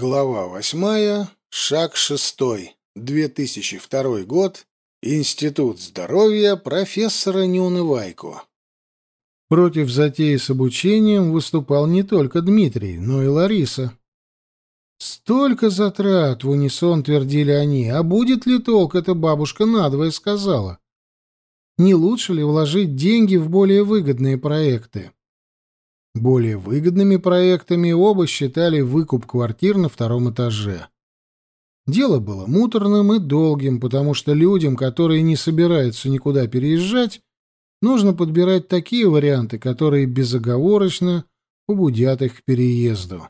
Глава восьмая, шаг шестой, 2002 год, Институт здоровья профессора Неунывайко. Против затеи с обучением выступал не только Дмитрий, но и Лариса. Столько затрат, в унисон твердили они, а будет ли толк, эта бабушка надвое сказала. Не лучше ли вложить деньги в более выгодные проекты? Более выгодными проектами оба считали выкуп квартир на втором этаже. Дело было муторным и долгим, потому что людям, которые не собираются никуда переезжать, нужно подбирать такие варианты, которые безоговорочно побудят их к переезду.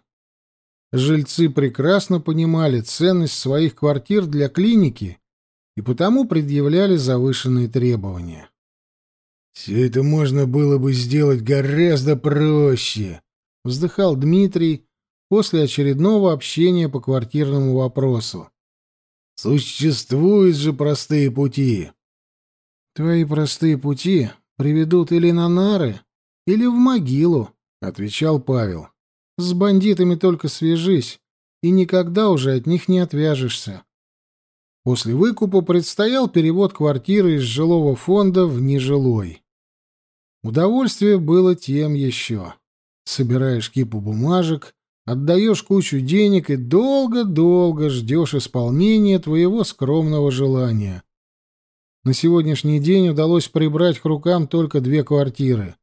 Жильцы прекрасно понимали ценность своих квартир для клиники и потому предъявляли завышенные требования. «Все это можно было бы сделать гораздо проще», — вздыхал Дмитрий после очередного общения по квартирному вопросу. «Существуют же простые пути». «Твои простые пути приведут или на нары, или в могилу», — отвечал Павел. «С бандитами только свяжись, и никогда уже от них не отвяжешься». После выкупа предстоял перевод квартиры из жилого фонда в нежилой. Удовольствие было тем еще. Собираешь кипу бумажек, отдаешь кучу денег и долго-долго ждешь исполнения твоего скромного желания. На сегодняшний день удалось прибрать к рукам только две квартиры.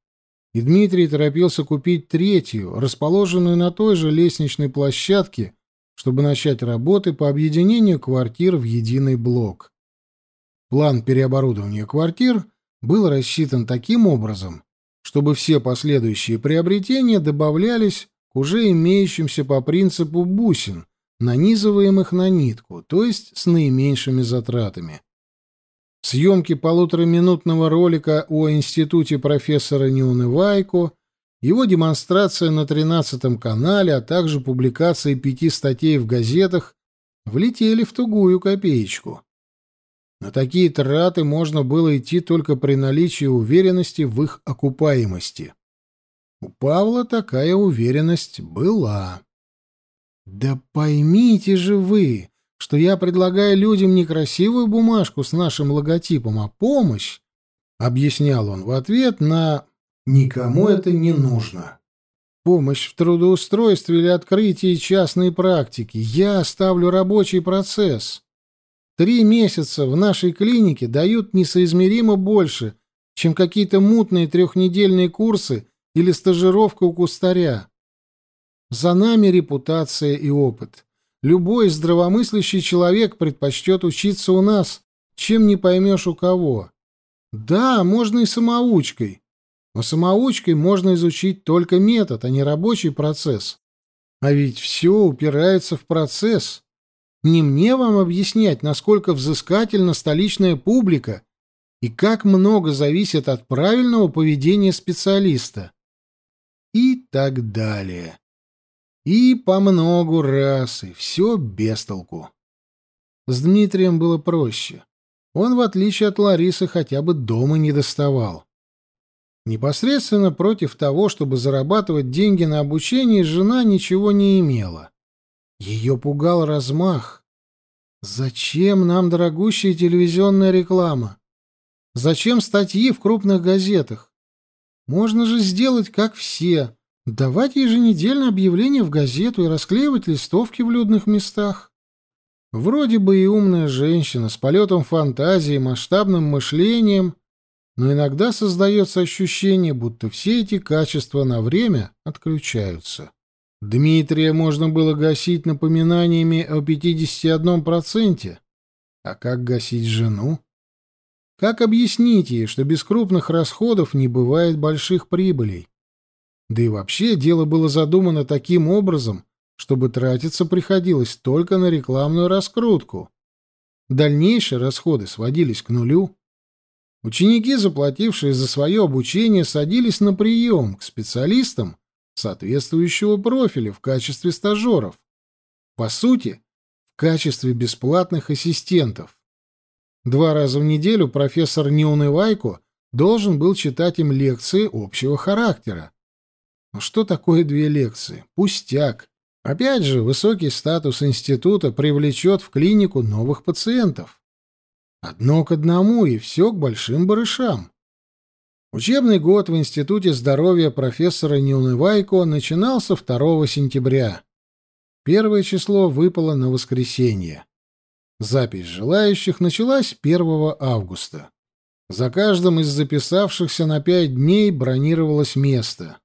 И Дмитрий торопился купить третью, расположенную на той же лестничной площадке, чтобы начать работы по объединению квартир в единый блок. План переоборудования квартир был рассчитан таким образом, чтобы все последующие приобретения добавлялись к уже имеющимся по принципу бусин, нанизываемых на нитку, то есть с наименьшими затратами. Съемки полутораминутного ролика о институте профессора Неунывайко, его демонстрация на 13 канале, а также публикации пяти статей в газетах влетели в тугую копеечку. На такие траты можно было идти только при наличии уверенности в их окупаемости. У Павла такая уверенность была. «Да поймите же вы, что я предлагаю людям не красивую бумажку с нашим логотипом, а помощь», — объяснял он в ответ на «никому это не нужно». Помощь в трудоустройстве или открытии частной практики. Я оставлю рабочий процесс. Три месяца в нашей клинике дают несоизмеримо больше, чем какие-то мутные трехнедельные курсы или стажировка у кустаря. За нами репутация и опыт. Любой здравомыслящий человек предпочтет учиться у нас, чем не поймешь у кого. Да, можно и самоучкой, но самоучкой можно изучить только метод, а не рабочий процесс. А ведь все упирается в процесс. Не мне вам объяснять, насколько взыскательна столичная публика и как много зависит от правильного поведения специалиста. И так далее. И по многу раз, и все без толку. С Дмитрием было проще. Он, в отличие от Ларисы, хотя бы дома не доставал. Непосредственно против того, чтобы зарабатывать деньги на обучение, жена ничего не имела. Ее пугал размах. Зачем нам дорогущая телевизионная реклама? Зачем статьи в крупных газетах? Можно же сделать, как все, давать еженедельно объявления в газету и расклеивать листовки в людных местах. Вроде бы и умная женщина с полетом фантазии, масштабным мышлением, но иногда создается ощущение, будто все эти качества на время отключаются. Дмитрия можно было гасить напоминаниями о 51%. А как гасить жену? Как объяснить ей, что без крупных расходов не бывает больших прибылей? Да и вообще дело было задумано таким образом, чтобы тратиться приходилось только на рекламную раскрутку. Дальнейшие расходы сводились к нулю. Ученики, заплатившие за свое обучение, садились на прием к специалистам, соответствующего профиля в качестве стажеров. По сути, в качестве бесплатных ассистентов. Два раза в неделю профессор Неунывайко должен был читать им лекции общего характера. Но что такое две лекции? Пустяк. Опять же, высокий статус института привлечет в клинику новых пациентов. Одно к одному, и все к большим барышам. Учебный год в Институте здоровья профессора Неунывайко начинался 2 сентября. Первое число выпало на воскресенье. Запись желающих началась 1 августа. За каждым из записавшихся на пять дней бронировалось место.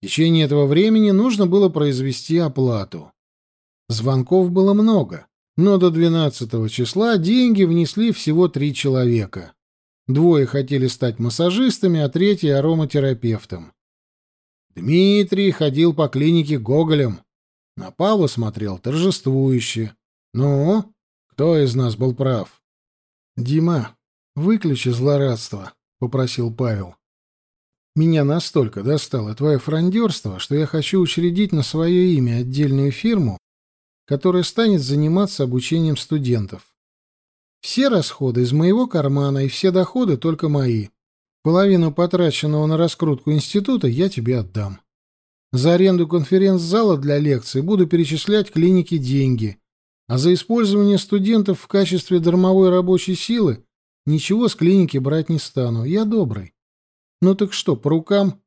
В течение этого времени нужно было произвести оплату. Звонков было много, но до 12 числа деньги внесли всего три человека. Двое хотели стать массажистами, а третий — ароматерапевтом. Дмитрий ходил по клинике Гоголем. На Павла смотрел торжествующе. «Ну, кто из нас был прав?» «Дима, выключи злорадство», — попросил Павел. «Меня настолько достало твое фрондерство, что я хочу учредить на свое имя отдельную фирму, которая станет заниматься обучением студентов. Все расходы из моего кармана и все доходы только мои. Половину потраченного на раскрутку института я тебе отдам. За аренду конференц-зала для лекций буду перечислять клинике деньги, а за использование студентов в качестве дармовой рабочей силы ничего с клиники брать не стану. Я добрый. Ну так что, по рукам?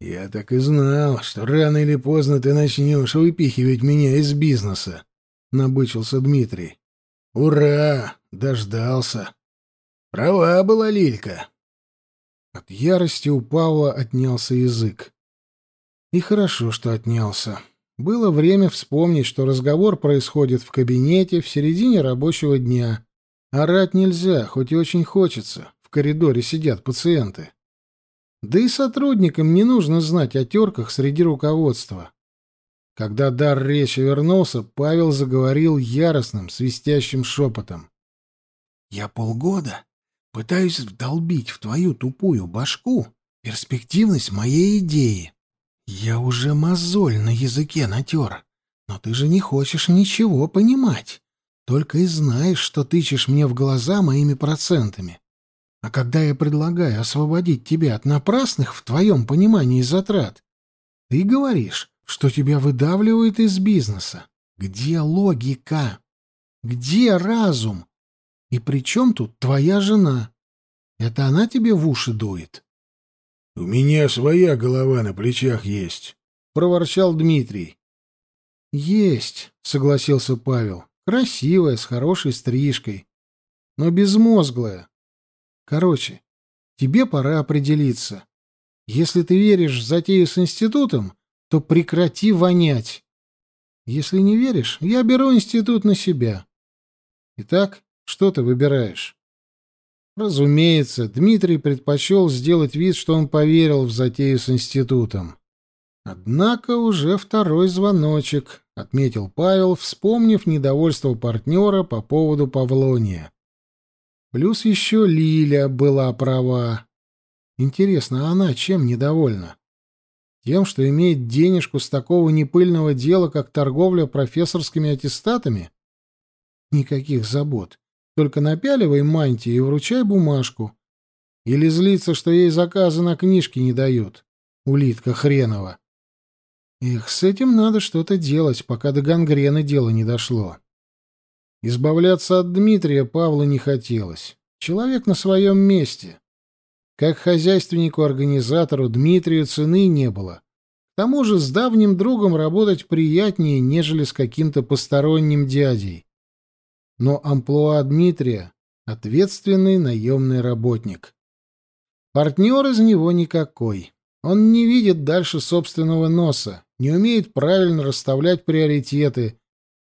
Я так и знал, что рано или поздно ты начнешь выпихивать меня из бизнеса, набычился Дмитрий. Ура! Дождался. Права была Лилька. От ярости у Павла отнялся язык. И хорошо, что отнялся. Было время вспомнить, что разговор происходит в кабинете в середине рабочего дня. Орать нельзя, хоть и очень хочется. В коридоре сидят пациенты. Да и сотрудникам не нужно знать о терках среди руководства. Когда дар речи вернулся, Павел заговорил яростным, свистящим шепотом. «Я полгода пытаюсь вдолбить в твою тупую башку перспективность моей идеи. Я уже мозоль на языке натер, но ты же не хочешь ничего понимать. Только и знаешь, что тычешь мне в глаза моими процентами. А когда я предлагаю освободить тебя от напрасных в твоем понимании затрат, ты говоришь, что тебя выдавливают из бизнеса. Где логика? Где разум? И при чем тут твоя жена? Это она тебе в уши дует? «У меня своя голова на плечах есть», — проворчал Дмитрий. «Есть», — согласился Павел. «Красивая, с хорошей стрижкой, но безмозглая. Короче, тебе пора определиться. Если ты веришь в затею с институтом, то прекрати вонять. Если не веришь, я беру институт на себя. Итак, что ты выбираешь?» Разумеется, Дмитрий предпочел сделать вид, что он поверил в затею с институтом. Однако уже второй звоночек, отметил Павел, вспомнив недовольство партнера по поводу Павлония. Плюс еще Лиля была права. Интересно, а она чем недовольна? Тем, что имеет денежку с такого непыльного дела, как торговля профессорскими аттестатами? Никаких забот. Только напяливай мантии и вручай бумажку. Или злиться, что ей заказы на книжки не дают. Улитка хренова. Эх, с этим надо что-то делать, пока до гангрены дело не дошло. Избавляться от Дмитрия Павла не хотелось. Человек на своем месте. Как хозяйственнику-организатору Дмитрию цены не было. К тому же с давним другом работать приятнее, нежели с каким-то посторонним дядей но амплуа Дмитрия — ответственный наемный работник. Партнер из него никакой. Он не видит дальше собственного носа, не умеет правильно расставлять приоритеты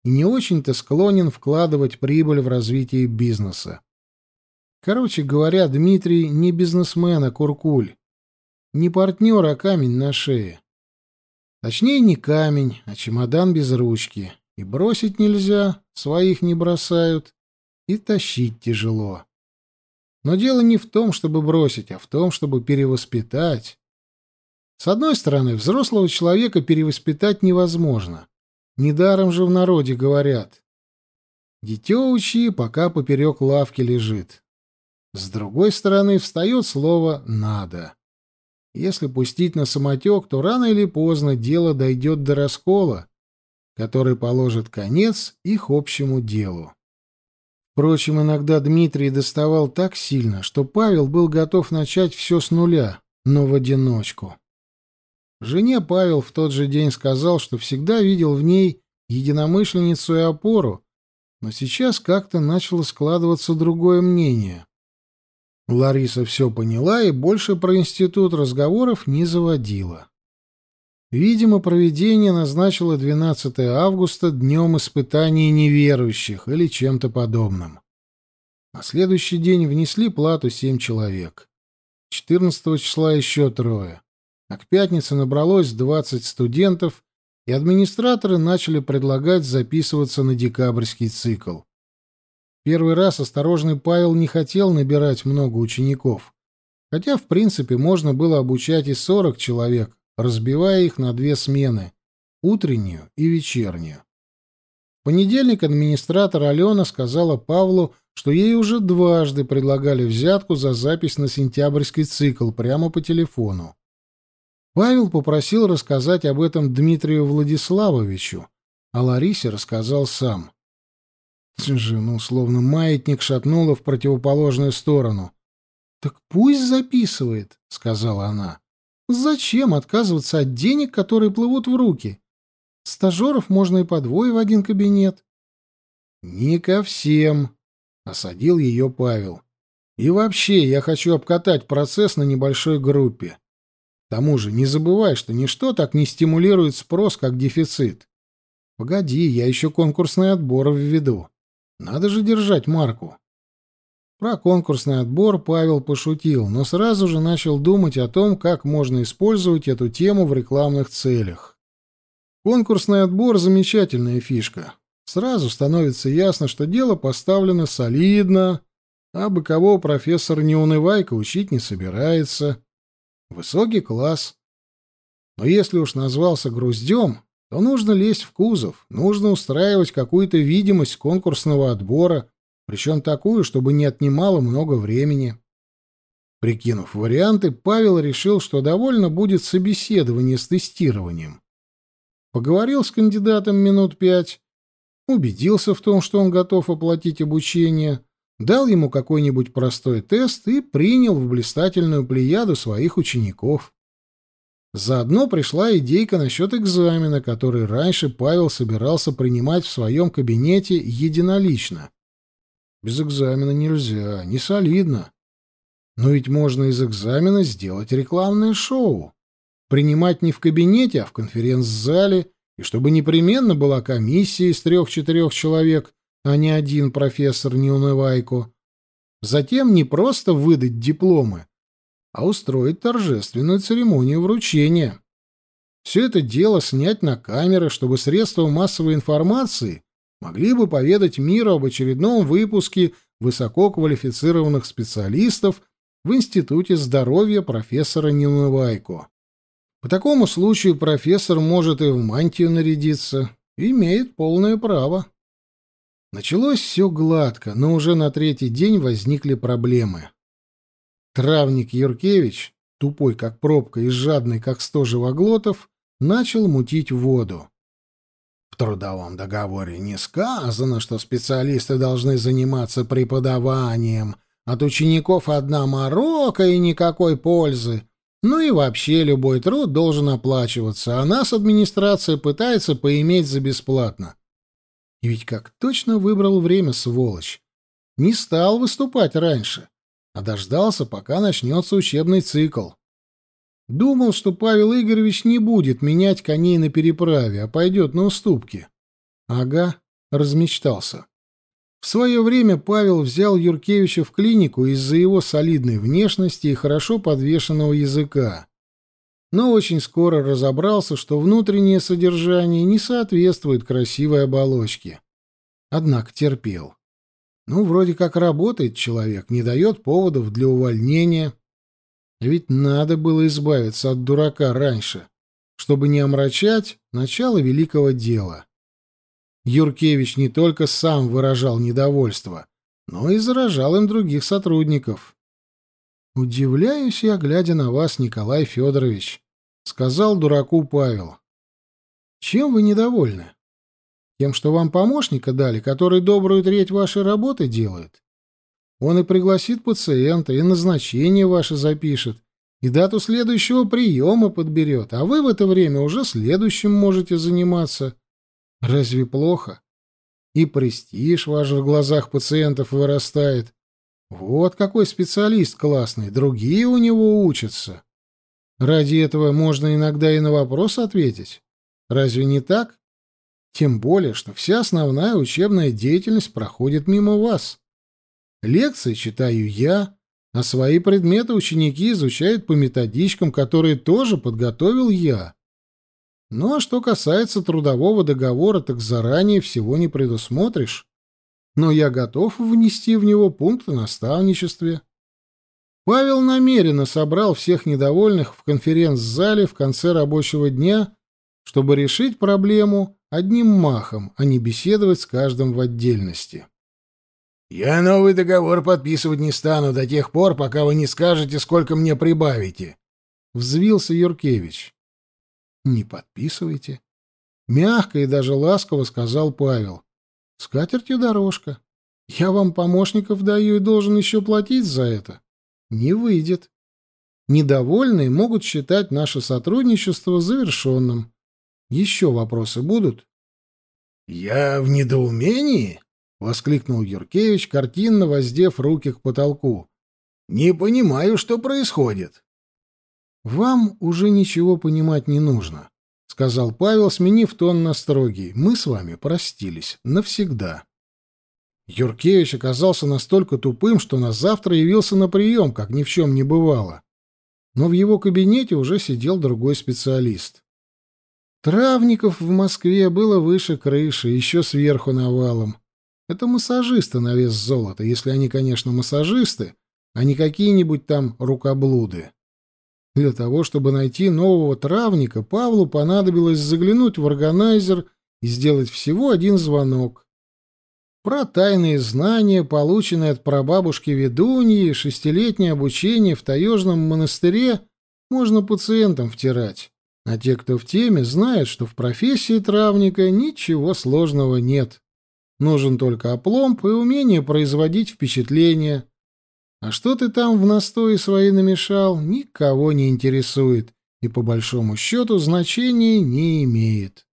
и не очень-то склонен вкладывать прибыль в развитие бизнеса. Короче говоря, Дмитрий не бизнесмен, а куркуль. Не партнер, а камень на шее. Точнее, не камень, а чемодан без ручки. И бросить нельзя, своих не бросают, и тащить тяжело. Но дело не в том, чтобы бросить, а в том, чтобы перевоспитать. С одной стороны, взрослого человека перевоспитать невозможно. Недаром же в народе говорят. Дитё учи, пока поперек лавки лежит. С другой стороны, встает слово «надо». Если пустить на самотек, то рано или поздно дело дойдет до раскола, который положит конец их общему делу. Впрочем, иногда Дмитрий доставал так сильно, что Павел был готов начать все с нуля, но в одиночку. Жене Павел в тот же день сказал, что всегда видел в ней единомышленницу и опору, но сейчас как-то начало складываться другое мнение. Лариса все поняла и больше про институт разговоров не заводила. Видимо, проведение назначило 12 августа днем испытаний неверующих или чем-то подобным. На следующий день внесли плату семь человек. 14 числа еще трое. А к пятнице набралось 20 студентов, и администраторы начали предлагать записываться на декабрьский цикл. Первый раз осторожный Павел не хотел набирать много учеников, хотя, в принципе, можно было обучать и 40 человек, разбивая их на две смены — утреннюю и вечернюю. В понедельник администратор Алена сказала Павлу, что ей уже дважды предлагали взятку за запись на сентябрьский цикл прямо по телефону. Павел попросил рассказать об этом Дмитрию Владиславовичу, а Ларисе рассказал сам. Жену словно маятник шатнуло в противоположную сторону. «Так пусть записывает», — сказала она. «Зачем отказываться от денег, которые плывут в руки? Стажеров можно и по двое в один кабинет». «Не ко всем», — осадил ее Павел. «И вообще, я хочу обкатать процесс на небольшой группе. К тому же, не забывай, что ничто так не стимулирует спрос, как дефицит. Погоди, я еще конкурсный отбор введу. Надо же держать марку. Про конкурсный отбор Павел пошутил, но сразу же начал думать о том, как можно использовать эту тему в рекламных целях. Конкурсный отбор — замечательная фишка. Сразу становится ясно, что дело поставлено солидно, а бы кого профессор Неунывайко учить не собирается. Высокий класс. Но если уж назвался груздем, то нужно лезть в кузов, нужно устраивать какую-то видимость конкурсного отбора, причем такую, чтобы не отнимало много времени. Прикинув варианты, Павел решил, что довольно будет собеседование с тестированием. Поговорил с кандидатом минут пять, убедился в том, что он готов оплатить обучение, дал ему какой-нибудь простой тест и принял в блистательную плеяду своих учеников. Заодно пришла идейка насчет экзамена, который раньше Павел собирался принимать в своем кабинете единолично. Без экзамена нельзя, не солидно. Но ведь можно из экзамена сделать рекламное шоу. Принимать не в кабинете, а в конференц-зале, и чтобы непременно была комиссия из трех-четырех человек, а не один профессор Неунывайко. Затем не просто выдать дипломы, а устроить торжественную церемонию вручения. Все это дело снять на камеры, чтобы средства массовой информации могли бы поведать миру об очередном выпуске высококвалифицированных специалистов в Институте здоровья профессора Нинувайко. По такому случаю профессор может и в мантию нарядиться, имеет полное право. Началось все гладко, но уже на третий день возникли проблемы. Травник Юркевич, тупой как пробка и жадный как сто живоглотов, начал мутить воду. В трудовом договоре не сказано, что специалисты должны заниматься преподаванием. От учеников одна морока и никакой пользы. Ну и вообще любой труд должен оплачиваться, а нас администрация пытается поиметь за бесплатно. И ведь как точно выбрал время, сволочь. Не стал выступать раньше а дождался, пока начнется учебный цикл. Думал, что Павел Игоревич не будет менять коней на переправе, а пойдет на уступки. Ага, размечтался. В свое время Павел взял Юркевича в клинику из-за его солидной внешности и хорошо подвешенного языка. Но очень скоро разобрался, что внутреннее содержание не соответствует красивой оболочке. Однако терпел. Ну, вроде как работает человек, не дает поводов для увольнения. Ведь надо было избавиться от дурака раньше, чтобы не омрачать начало великого дела. Юркевич не только сам выражал недовольство, но и заражал им других сотрудников. «Удивляюсь я, глядя на вас, Николай Федорович», — сказал дураку Павел. «Чем вы недовольны? Тем, что вам помощника дали, который добрую треть вашей работы делает. Он и пригласит пациента, и назначение ваше запишет, и дату следующего приема подберет, а вы в это время уже следующим можете заниматься. Разве плохо? И престиж ваш в глазах пациентов вырастает. Вот какой специалист классный, другие у него учатся. Ради этого можно иногда и на вопрос ответить. Разве не так? Тем более, что вся основная учебная деятельность проходит мимо вас. Лекции читаю я, а свои предметы ученики изучают по методичкам, которые тоже подготовил я. Ну а что касается трудового договора, так заранее всего не предусмотришь. Но я готов внести в него пункт о наставничестве. Павел намеренно собрал всех недовольных в конференц-зале в конце рабочего дня, чтобы решить проблему одним махом, а не беседовать с каждым в отдельности. «Я новый договор подписывать не стану до тех пор, пока вы не скажете, сколько мне прибавите», — взвился Юркевич. «Не подписывайте». Мягко и даже ласково сказал Павел. «С дорожка. Я вам помощников даю и должен еще платить за это. Не выйдет. Недовольные могут считать наше сотрудничество завершенным. Еще вопросы будут?» «Я в недоумении?» — воскликнул Юркевич, картинно воздев руки к потолку. «Не понимаю, что происходит». «Вам уже ничего понимать не нужно», — сказал Павел, сменив тон на строгий. «Мы с вами простились. Навсегда». Юркевич оказался настолько тупым, что на завтра явился на прием, как ни в чем не бывало. Но в его кабинете уже сидел другой специалист. Травников в Москве было выше крыши, еще сверху навалом. Это массажисты на вес золота, если они, конечно, массажисты, а не какие-нибудь там рукоблуды. Для того, чтобы найти нового травника, Павлу понадобилось заглянуть в органайзер и сделать всего один звонок. Про тайные знания, полученные от прабабушки ведуньи, шестилетнее обучение в таежном монастыре, можно пациентам втирать. А те, кто в теме, знают, что в профессии травника ничего сложного нет. Нужен только опломб и умение производить впечатление. А что ты там в настое свои намешал, никого не интересует и, по большому счету, значения не имеет.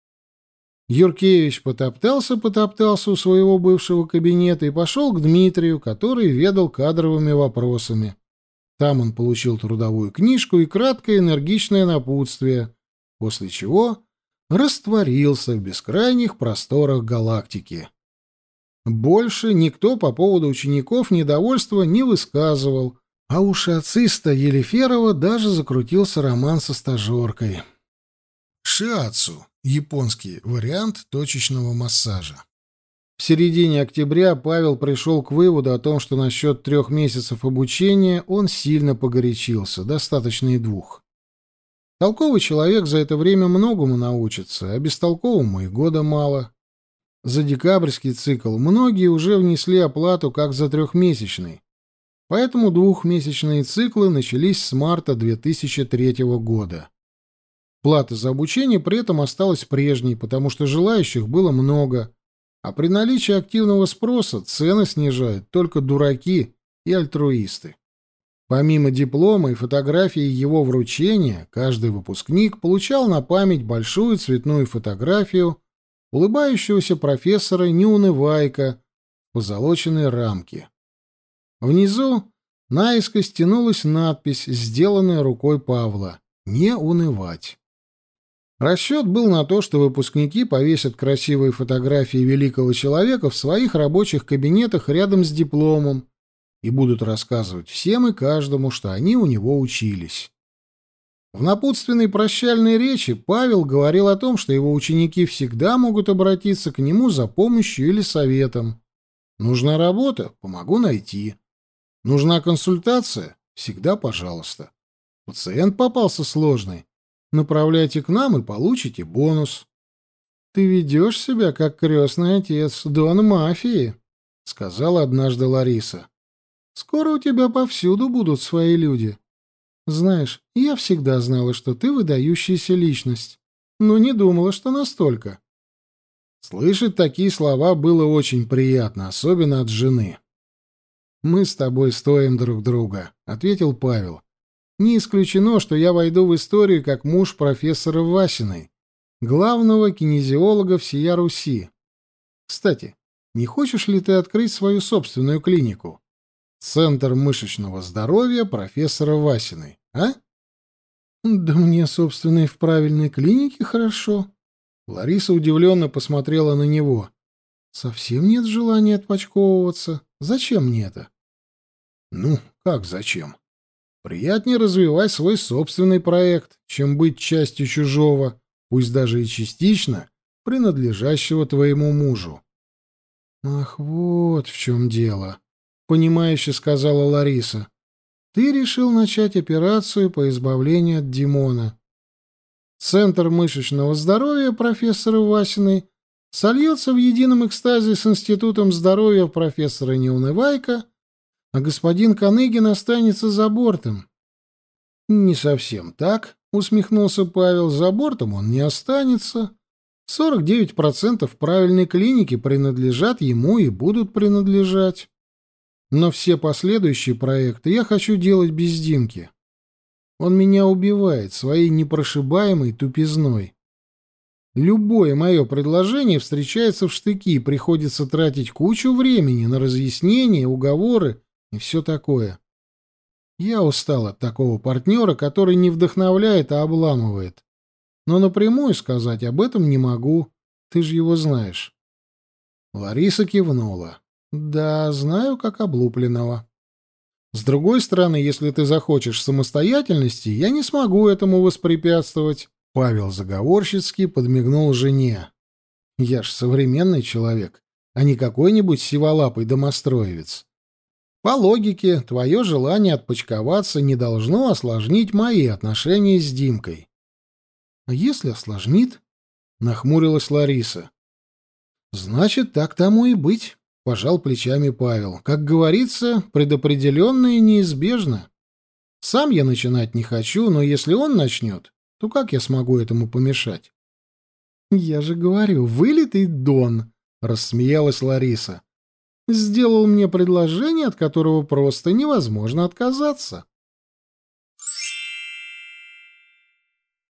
Юркевич потоптался-потоптался у своего бывшего кабинета и пошел к Дмитрию, который ведал кадровыми вопросами. Там он получил трудовую книжку и краткое энергичное напутствие, после чего растворился в бескрайних просторах галактики. Больше никто по поводу учеников недовольства не высказывал, а у шиациста Елеферова даже закрутился роман со стажеркой. Шиацу — японский вариант точечного массажа. В середине октября Павел пришел к выводу о том, что насчет трех месяцев обучения он сильно погорячился, достаточно и двух. Толковый человек за это время многому научится, а бестолковому и года мало. За декабрьский цикл многие уже внесли оплату как за трехмесячный, поэтому двухмесячные циклы начались с марта 2003 года. Плата за обучение при этом осталась прежней, потому что желающих было много, а при наличии активного спроса цены снижают только дураки и альтруисты. Помимо диплома и фотографии его вручения, каждый выпускник получал на память большую цветную фотографию улыбающегося профессора Неунывайка в позолоченной рамке. Внизу наискось тянулась надпись, сделанная рукой Павла «Не унывать». Расчет был на то, что выпускники повесят красивые фотографии великого человека в своих рабочих кабинетах рядом с дипломом и будут рассказывать всем и каждому, что они у него учились. В напутственной прощальной речи Павел говорил о том, что его ученики всегда могут обратиться к нему за помощью или советом. Нужна работа? Помогу найти. Нужна консультация? Всегда пожалуйста. Пациент попался сложный? Направляйте к нам и получите бонус. «Ты ведешь себя, как крестный отец, дон мафии», — сказала однажды Лариса. «Скоро у тебя повсюду будут свои люди. Знаешь, я всегда знала, что ты выдающаяся личность, но не думала, что настолько. Слышать такие слова было очень приятно, особенно от жены. «Мы с тобой стоим друг друга», — ответил Павел. «Не исключено, что я войду в историю как муж профессора Васиной, главного кинезиолога всея Руси. Кстати, не хочешь ли ты открыть свою собственную клинику? Центр мышечного здоровья профессора Васиной, а?» «Да мне, собственно, и в правильной клинике хорошо». Лариса удивленно посмотрела на него. «Совсем нет желания отпочковываться. Зачем мне это?» «Ну, как зачем? Приятнее развивать свой собственный проект, чем быть частью чужого, пусть даже и частично, принадлежащего твоему мужу». «Ах, вот в чем дело», — понимающе сказала Лариса. «Ты решил начать операцию по избавлению от Димона. Центр мышечного здоровья профессора Васиной сольется в едином экстазе с Институтом здоровья профессора Неунывайка, а господин Каныгин останется за бортом. — Не совсем так, — усмехнулся Павел, — за бортом он не останется. 49% правильной клиники принадлежат ему и будут принадлежать. Но все последующие проекты я хочу делать без Димки. Он меня убивает своей непрошибаемой тупизной. Любое мое предложение встречается в штыки, приходится тратить кучу времени на разъяснения, уговоры и все такое. Я устал от такого партнера, который не вдохновляет, а обламывает. Но напрямую сказать об этом не могу. Ты же его знаешь. Лариса кивнула. Да, знаю, как облупленного. С другой стороны, если ты захочешь самостоятельности, я не смогу этому воспрепятствовать. Павел заговорщицки подмигнул жене. Я ж современный человек, а не какой-нибудь сиволапый домостроевец. По логике, твое желание отпочковаться не должно осложнить мои отношения с Димкой. А если осложнит? Нахмурилась Лариса. Значит, так тому и быть. Пожал плечами Павел. Как говорится, предопределенное неизбежно. Сам я начинать не хочу, но если он начнет, то как я смогу этому помешать? Я же говорю, вылитый Дон, рассмеялась Лариса. Сделал мне предложение, от которого просто невозможно отказаться.